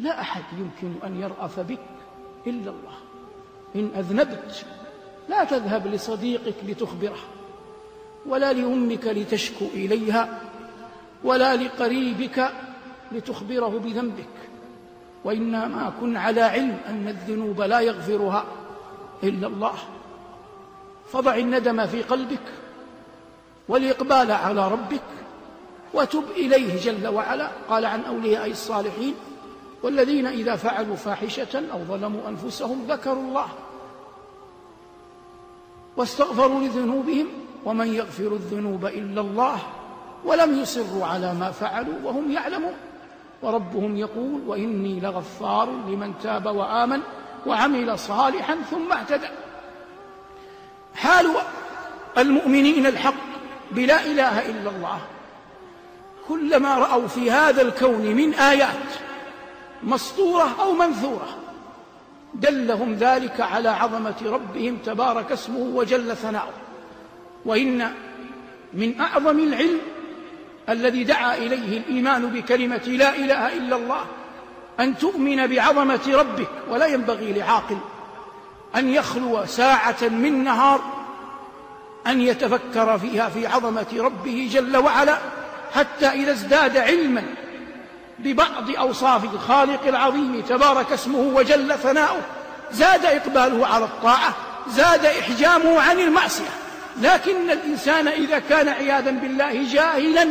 لا أحد يمكن أن يرأف بك إلا الله. إن أذنبت لا تذهب لصديقك لتخبره ولا لأمك لتشكو إليها ولا لقريبك لتخبره بذنبك. وإنما كن على علم أن الذنوب لا يغفرها إلا الله. فضع الندم في قلبك والإقبال على ربك وتب إليه جل وعلا. قال عن أولياء الصالحين والذين إذا فعلوا فاحشة أو ظلموا أنفسهم ذكروا الله واستغفروا لذنوبهم ومن يغفر الذنوب إلا الله ولم يصروا على ما فعلوا وهم يعلمون وربهم يقول وإني لغفار لمن تاب وآمن وعمل صالحا ثم اهتدى حال المؤمنين الحق بلا إله إلا الله. كلما رأوا في هذا الكون من آيات مسطورة أو منثورة. دلهم ذلك على عظمة ربهم تبارك اسمه وجل ثناؤه. وإن من أعظم العلم الذي دعا إليه الإيمان بكلمة لا إله إلا الله أن تؤمن بعظمة ربك ولا ينبغي لعاقل أن يخلو ساعة من نهار أن يتفكر فيها في عظمة ربه جل وعلا حتى إذا ازداد علما ببعض أوصاف الخالق العظيم تبارك اسمه وجل ثناؤه زاد إقباله على الطاعة زاد إحجامه عن المعصية. لكن الإنسان إذا كان عياذا بالله جاهلا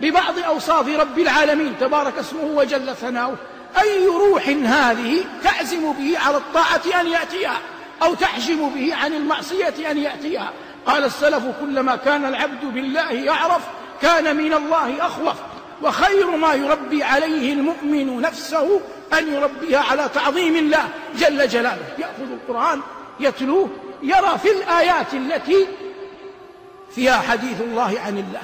ببعض أوصاف رب العالمين تبارك اسمه وجل ثناؤه أي روح هذه تعزم به على الطاعة أن يأتيها؟ أو تحجم به عن المعصية أن يأتيها؟ قال السلف كلما كان العبد بالله يعرف كان من الله أخوف. وخير ما يربي عليه المؤمن نفسه أن يربيها على تعظيم الله جل جلاله. يأخذ القرآن يتلوه يرى في الآيات التي فيها حديث الله عن الله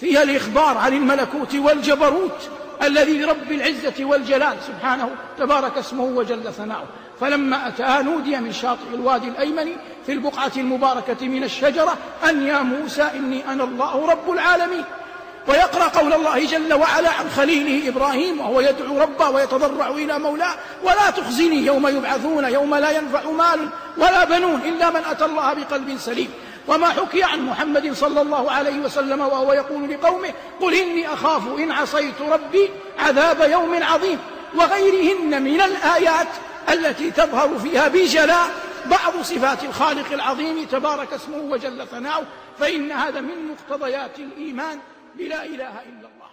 فيها الإخبار عن الملكوت والجبروت الذي لرب العزة والجلال سبحانه تبارك اسمه وجل ثناؤه. فلما أتاها نودي من شاطئ الوادي الأيمن في البقعة المباركة من الشجرة أن يا موسى إني أنا الله رب العالمين. ويقرأ قول الله جل وعلا عن خليله إبراهيم وهو يدعو ربه ويتضرع إلى مولاه ولا تخزني يوم يبعثون يوم لا ينفع مال ولا بنون إلا من أتى الله بقلب سليم. وما حكي عن محمد صلى الله عليه وسلم وهو يقول لقومه قل إني أخاف إن عصيت ربي عذاب يوم عظيم. وغيرهن من الآيات التي تظهر فيها بجلاء بعض صفات الخالق العظيم تبارك اسمه وجل ثناؤه. فإن هذا من مقتضيات الإيمان. بلا إله إلا الله.